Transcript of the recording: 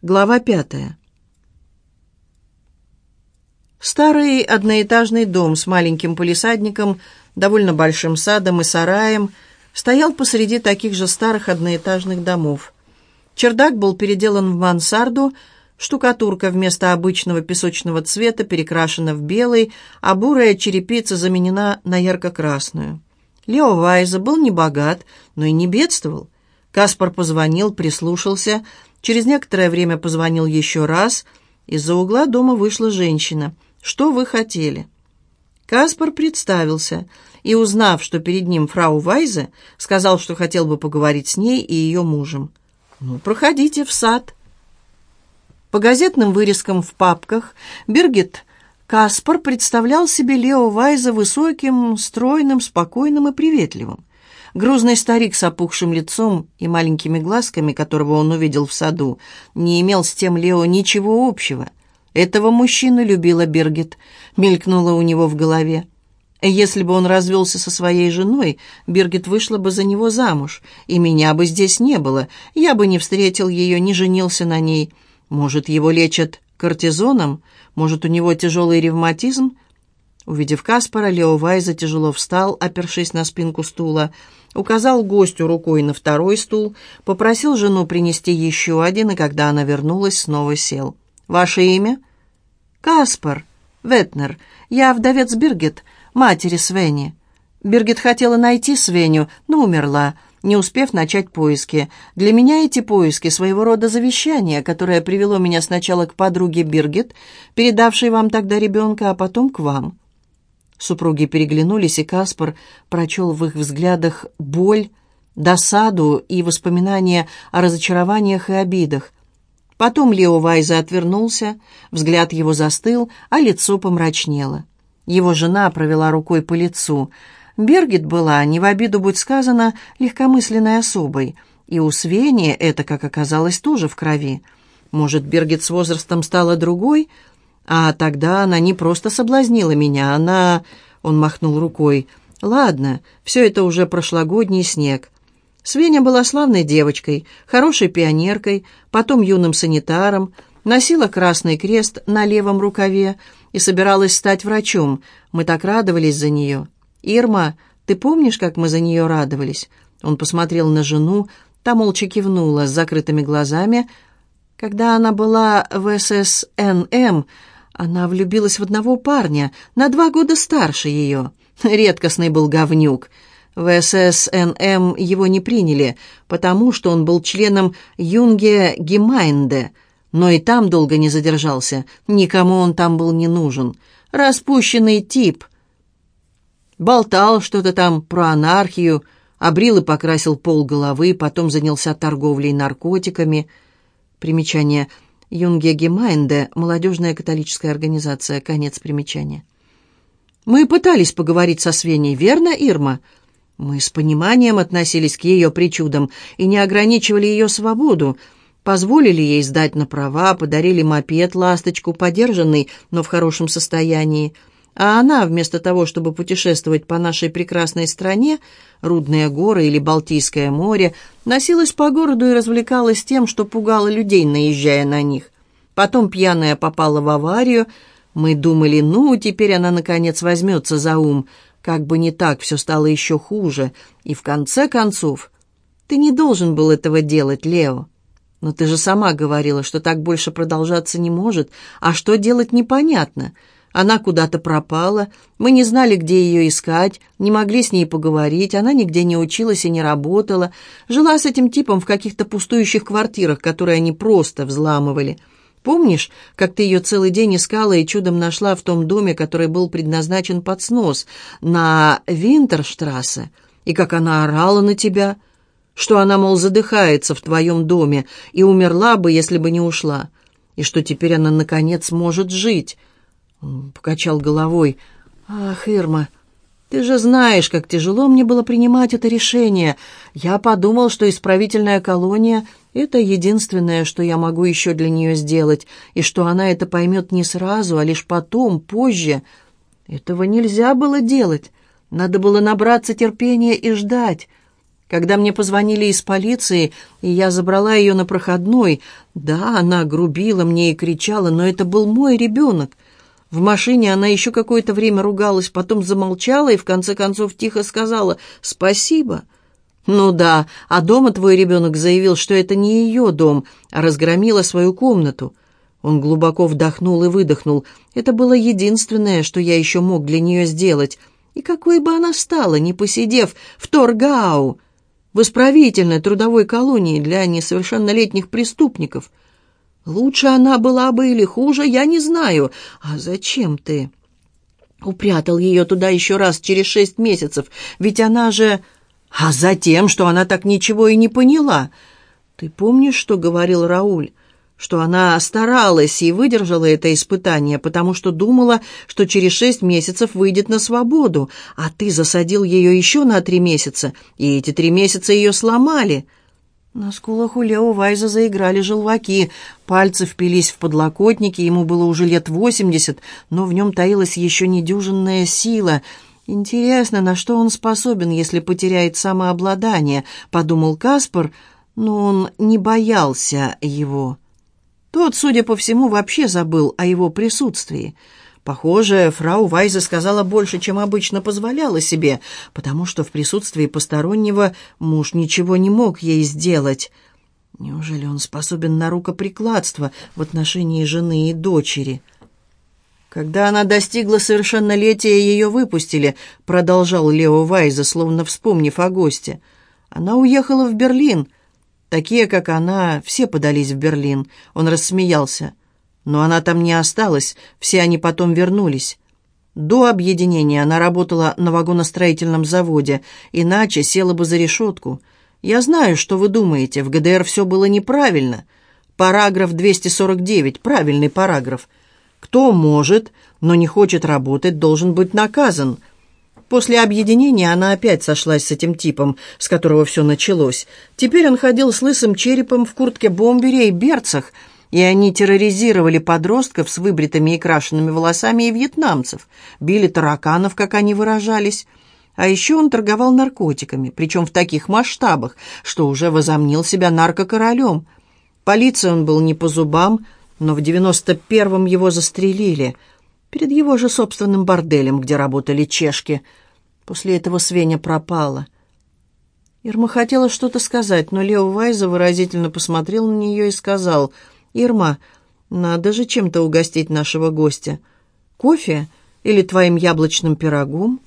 Глава пятая. Старый одноэтажный дом с маленьким полисадником, довольно большим садом и сараем стоял посреди таких же старых одноэтажных домов. Чердак был переделан в мансарду, штукатурка вместо обычного песочного цвета перекрашена в белый, а бурая черепица заменена на ярко-красную. Лео Вайза был не богат, но и не бедствовал. Каспар позвонил, прислушался — Через некоторое время позвонил еще раз. Из-за угла дома вышла женщина. «Что вы хотели?» Каспар представился и, узнав, что перед ним фрау Вайзе, сказал, что хотел бы поговорить с ней и ее мужем. «Ну, проходите в сад». По газетным вырезкам в папках Биргит Каспар представлял себе Лео Вайза высоким, стройным, спокойным и приветливым. Грузный старик с опухшим лицом и маленькими глазками, которого он увидел в саду, не имел с тем Лео ничего общего. Этого мужчину любила Бергет, мелькнула у него в голове. Если бы он развелся со своей женой, Бергет вышла бы за него замуж, и меня бы здесь не было, я бы не встретил ее, не женился на ней. Может, его лечат кортизоном, может, у него тяжелый ревматизм, Увидев Каспара, Лео Вайза тяжело встал, опершись на спинку стула, указал гостю рукой на второй стул, попросил жену принести еще один, и когда она вернулась, снова сел. «Ваше имя?» «Каспар. Ветнер. Я вдовец Биргит, матери Свени. Биргит хотела найти Свеню, но умерла, не успев начать поиски. Для меня эти поиски — своего рода завещание, которое привело меня сначала к подруге Биргит, передавшей вам тогда ребенка, а потом к вам». Супруги переглянулись, и Каспар прочел в их взглядах боль, досаду и воспоминания о разочарованиях и обидах. Потом Лео Вайза отвернулся, взгляд его застыл, а лицо помрачнело. Его жена провела рукой по лицу. Бергит была, не в обиду будь сказано, легкомысленной особой, и у Свени это, как оказалось, тоже в крови. Может, Бергит с возрастом стала другой — а тогда она не просто соблазнила меня, она...» Он махнул рукой. «Ладно, все это уже прошлогодний снег». Свеня была славной девочкой, хорошей пионеркой, потом юным санитаром, носила красный крест на левом рукаве и собиралась стать врачом. Мы так радовались за нее. «Ирма, ты помнишь, как мы за нее радовались?» Он посмотрел на жену, та молча кивнула с закрытыми глазами. Когда она была в ССНМ, она влюбилась в одного парня, на два года старше ее. Редкостный был говнюк. В ССНМ его не приняли, потому что он был членом Junge Gemeinde, но и там долго не задержался, никому он там был не нужен. Распущенный тип. Болтал что-то там про анархию, обрил и покрасил пол головы, потом занялся торговлей наркотиками. Примечание – Junge Gemeinde, молодежная католическая организация, конец примечания. «Мы пытались поговорить со Свеней, верно, Ирма?» Мы с пониманием относились к ее причудам и не ограничивали ее свободу, позволили ей сдать на права, подарили мопед, ласточку, подержанный, но в хорошем состоянии. А она, вместо того, чтобы путешествовать по нашей прекрасной стране, Рудные горы или Балтийское море, носилась по городу и развлекалась тем, что пугала людей, наезжая на них. Потом пьяная попала в аварию. Мы думали, ну, теперь она, наконец, возьмется за ум. Как бы не так, все стало еще хуже. И в конце концов... Ты не должен был этого делать, Лео. Но ты же сама говорила, что так больше продолжаться не может. А что делать, непонятно. Она куда-то пропала, мы не знали, где ее искать, не могли с ней поговорить, она нигде не училась и не работала, жила с этим типом в каких-то пустующих квартирах, которые они просто взламывали. Помнишь, как ты ее целый день искала и чудом нашла в том доме, который был предназначен под снос, на Винтерштрассе, и как она орала на тебя, что она, мол, задыхается в твоем доме и умерла бы, если бы не ушла, и что теперь она, наконец, может жить?» Покачал головой. «Ах, Ирма, ты же знаешь, как тяжело мне было принимать это решение. Я подумал, что исправительная колония — это единственное, что я могу еще для нее сделать, и что она это поймет не сразу, а лишь потом, позже. Этого нельзя было делать. Надо было набраться терпения и ждать. Когда мне позвонили из полиции, и я забрала ее на проходной, да, она грубила мне и кричала, но это был мой ребенок. В машине она еще какое-то время ругалась, потом замолчала и в конце концов тихо сказала «спасибо». «Ну да, а дома твой ребенок заявил, что это не ее дом, а разгромила свою комнату». Он глубоко вдохнул и выдохнул. «Это было единственное, что я еще мог для нее сделать. И какой бы она стала, не посидев в Торгау, в исправительной трудовой колонии для несовершеннолетних преступников. Лучше она была бы или хуже, я не знаю. А зачем ты?» Упрятал ее туда еще раз через шесть месяцев, ведь она же... А затем, что она так ничего и не поняла. Ты помнишь, что говорил Рауль? Что она старалась и выдержала это испытание, потому что думала, что через шесть месяцев выйдет на свободу, а ты засадил ее еще на три месяца, и эти три месяца ее сломали. На скулах у Лео Вайза заиграли желваки, пальцы впились в подлокотники, ему было уже лет восемьдесят, но в нем таилась еще недюжинная сила — «Интересно, на что он способен, если потеряет самообладание?» — подумал Каспар, но он не боялся его. Тот, судя по всему, вообще забыл о его присутствии. Похоже, фрау Вайза сказала больше, чем обычно позволяла себе, потому что в присутствии постороннего муж ничего не мог ей сделать. Неужели он способен на рукоприкладство в отношении жены и дочери?» Когда она достигла совершеннолетия, ее выпустили, продолжал Лео Вайза, словно вспомнив о госте. Она уехала в Берлин. Такие, как она, все подались в Берлин. Он рассмеялся. Но она там не осталась, все они потом вернулись. До объединения она работала на вагоностроительном заводе, иначе села бы за решетку. Я знаю, что вы думаете, в ГДР все было неправильно. Параграф 249, правильный параграф. Кто может, но не хочет работать, должен быть наказан. После объединения она опять сошлась с этим типом, с которого все началось. Теперь он ходил с лысым черепом в куртке-бомбере и берцах, и они терроризировали подростков с выбритыми и крашенными волосами и вьетнамцев, били тараканов, как они выражались. А еще он торговал наркотиками, причем в таких масштабах, что уже возомнил себя наркокоролем. Полиции он был не по зубам, но в девяносто первом его застрелили, перед его же собственным борделем, где работали чешки. После этого Свеня пропала. Ирма хотела что-то сказать, но Лео Вайза выразительно посмотрел на нее и сказал, «Ирма, надо же чем-то угостить нашего гостя. Кофе или твоим яблочным пирогом?»